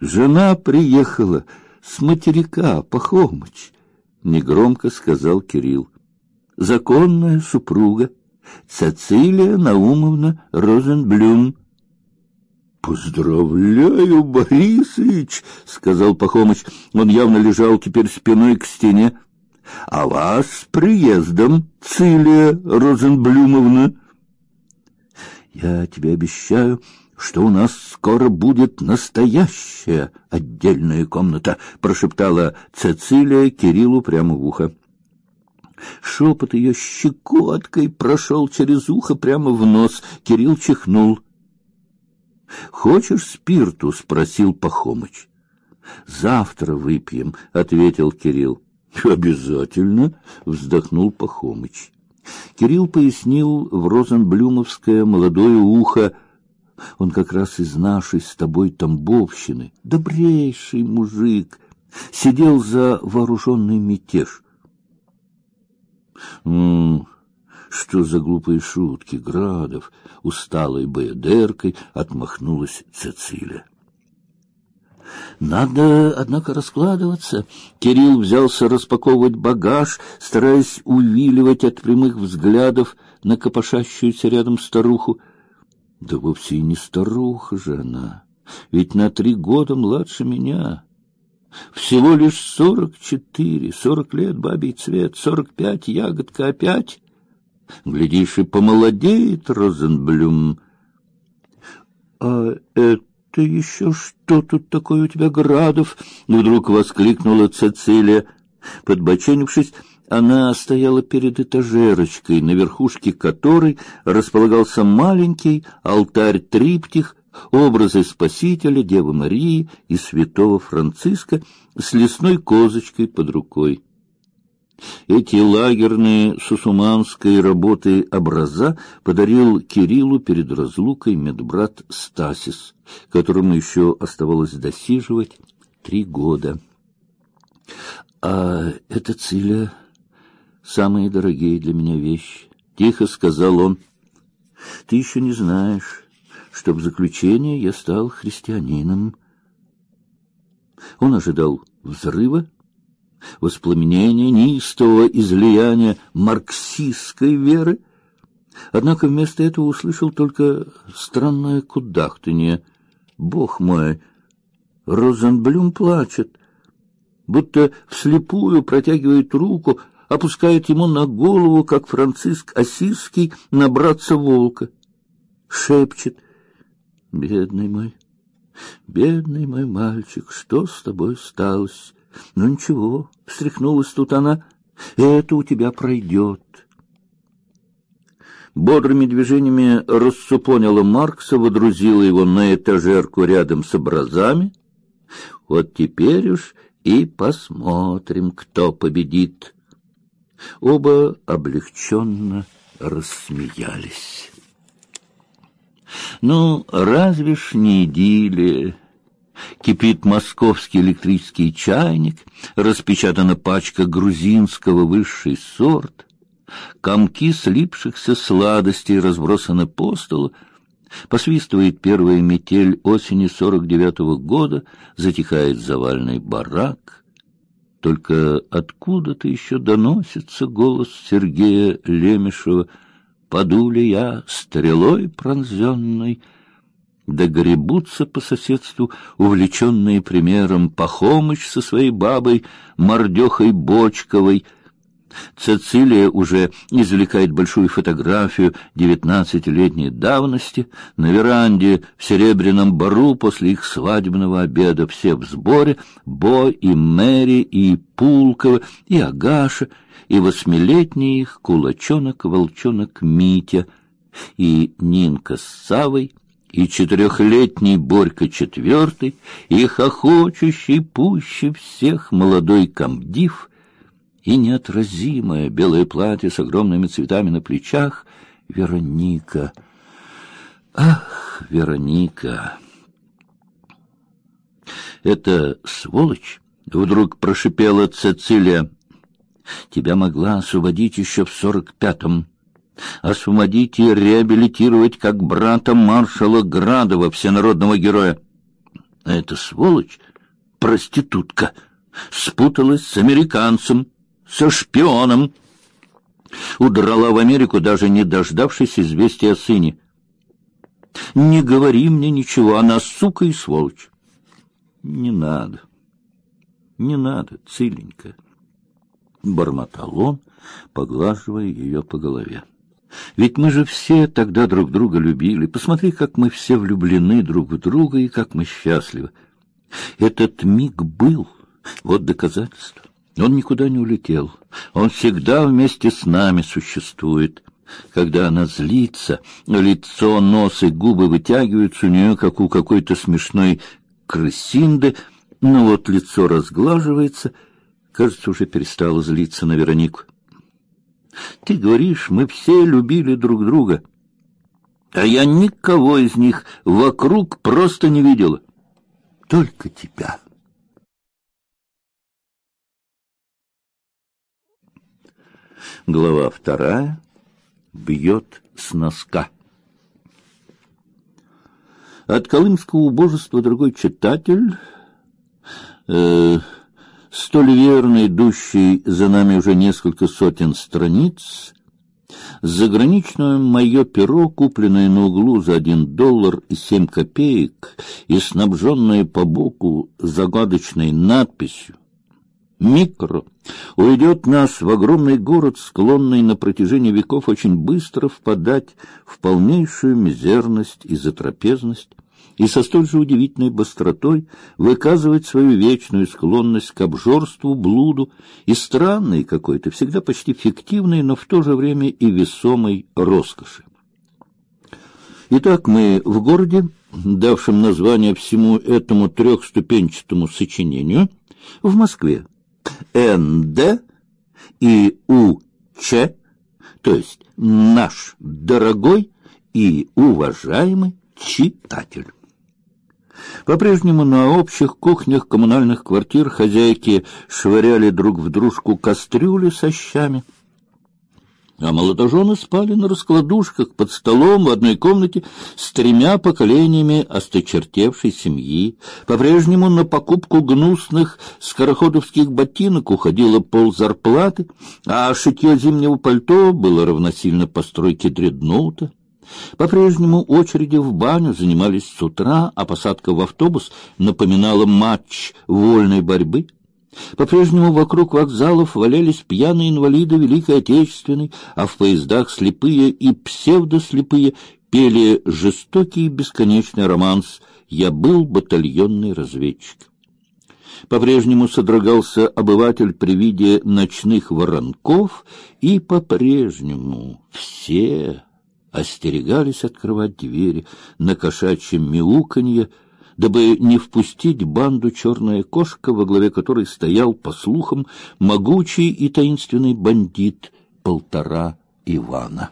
Жена приехала с материка Пахомыч, негромко сказал Кирилл. Законная супруга Цицилия Наумовна Розенблюм. Поздравляю, Борисыч, сказал Пахомыч. Он явно лежал теперь спиной к стене. А вас с приездом, Цилия Розенблюмовна. Я тебе обещаю, что у нас скоро будет настоящая отдельная комната, прошептала Цицилия Кириллу прямо в ухо. Шепот ее щекоткой прошел через ухо прямо в нос. Кирилл чихнул. Хочешь спирту? спросил Пахомыч. Завтра выпьем, ответил Кирилл. Обязательно, вздохнул Пахомыч. Кирилл пояснил в розенблюмовское молодое ухо. Он как раз из нашей с тобой Тамбовщины, добрейший мужик, сидел за вооруженный мятеж. Ну, что за глупые шутки, Градов, усталой боядеркой отмахнулась Цицилия. Надо, однако, раскладываться. Кирилл взялся распаковывать багаж, стараясь увиливать от прямых взглядов на копошащуюся рядом старуху. Да вовсе и не старуха же она, ведь на три года младше меня. Всего лишь сорок четыре, сорок лет бабий цвет, сорок пять ягодка опять. Глядишь, и помолодеет Розенблюм. А это еще что тут такое у тебя, Градов? Вдруг воскликнула Цицилия. Подбоченившись, она стояла перед этажерочкой, на верхушке которой располагался маленький алтарь-триптих образы Спасителя, Девы Марии и святого Франциска с лесной козочкой под рукой. Эти лагерные сусуманской работы образа подарил Кириллу перед разлукой медбрат Стасис, которому еще оставалось досиживать три года. А это Циля самые дорогие для меня вещи, тихо сказал он. Ты еще не знаешь, что в заключение я стал христианином. Он ожидал взрыва, воспламенения, неистового излияния марксистской веры, однако вместо этого услышал только странное кудахтанье. Бог мой, Розенблюм плачет, будто вслепую протягивает руку, опускает ему на голову, как Франциск Осиский, на братца волка, шепчет: Бедный мой, бедный мой мальчик, что с тобой сталось? Ну ничего, встряхнулась тут она. Это у тебя пройдет. Бодрыми движениями рассупонила Маркса, водрузила его на этажерку рядом с образами. Вот теперь уж и посмотрим, кто победит. Оба облегченно рассмеялись. Ну, разве ж не идиллия? Кипит московский электрический чайник, распечатана пачка грузинского высший сорт, комки слипшихся сладостей разбросаны по столу, посвистывает первая метель осени сорок девятого года, затихает завальный барак. Только откуда-то еще доносится голос Сергея Лемешева — Паду ли я стрелой пронзенной, да гребутся по соседству, увлеченные примером, Пахомыч со своей бабой, мордехой Бочковой. Цицилия уже извлекает большую фотографию девятнадцатилетней давности. На веранде в Серебряном бару после их свадебного обеда все в сборе. Бо и Мэри, и Пулкова, и Агаша — и восьмилетний их кулачонок-волчонок Митя, и Нинка с Савой, и четырехлетний Борька четвертый, и хохочущий пуще всех молодой комдив, и неотразимое белое платье с огромными цветами на плечах Вероника. Ах, Вероника! Это сволочь! Вдруг прошипела Цицилия. Тебя могла освободить еще в сорок пятом. Освободить и реабилитировать как брата маршала Градова, всенародного героя. А эта сволочь, проститутка, спуталась с американцем, со шпионом. Удрала в Америку, даже не дождавшись известия о сыне. Не говори мне ничего, она сука и сволочь. Не надо, не надо, Циленька, — бормотал он, поглаживая ее по голове. Ведь мы же все тогда друг друга любили. Посмотри, как мы все влюблены друг в друга и как мы счастливы. Этот миг был, вот доказательство. Он никуда не улетел. Он всегда вместе с нами существует. Когда она злится, лицо, нос и губы вытягиваются у нее, как у какой-то смешной крысинды, но вот лицо разглаживается, кажется, уже перестала злиться на Веронику. Ты говоришь, мы все любили друг друга, а я никого из них вокруг просто не видела, только тебя. Глава вторая. Бьет с носка. От колымского убожества другой читатель, э, столь верно идущий за нами уже несколько сотен страниц, заграничное мое перо, купленное на углу за один доллар и семь копеек и снабженное по боку загадочной надписью микро уйдет нас в огромный город, склонный на протяжении веков очень быстро впадать в полнейшую мизерность и затрапезность, и со столь же удивительной быстротой выказывать свою вечную склонность к обжорству, блуду и странной какой-то, всегда почти фиктивной, но в то же время и весомой роскоши. Итак, мы в городе, давшем название всему этому трехступенчатому сочинению, в Москве, НД и УЧ, то есть наш дорогой и уважаемый читатель. По-прежнему на общих кухнях коммунальных квартир хозяйки швыряли друг в дружку кастрюли со щами – а молодожены спали на раскладушках под столом в одной комнате с тремя поколениями осточертевшей семьи. По-прежнему на покупку гнусных скороходовских ботинок уходило пол зарплаты, а шитье зимнего пальто было равносильно постройке дредноута. По-прежнему очереди в баню занимались с утра, а посадка в автобус напоминала матч вольной борьбы — по-прежнему вокруг вокзалов валялись пьяные инвалиды Великой Отечественной, а в поездах слепые и псевдослепые пели жестокий бесконечный романс «Я был батальонный разведчик». По-прежнему содрогался обыватель при виде ночных воронков, и по-прежнему все остерегались открывать двери на кошачьем мяуканье, дабы не впустить банду черная кошка, во главе которой стоял, по слухам, могучий и таинственный бандит полтора Ивана.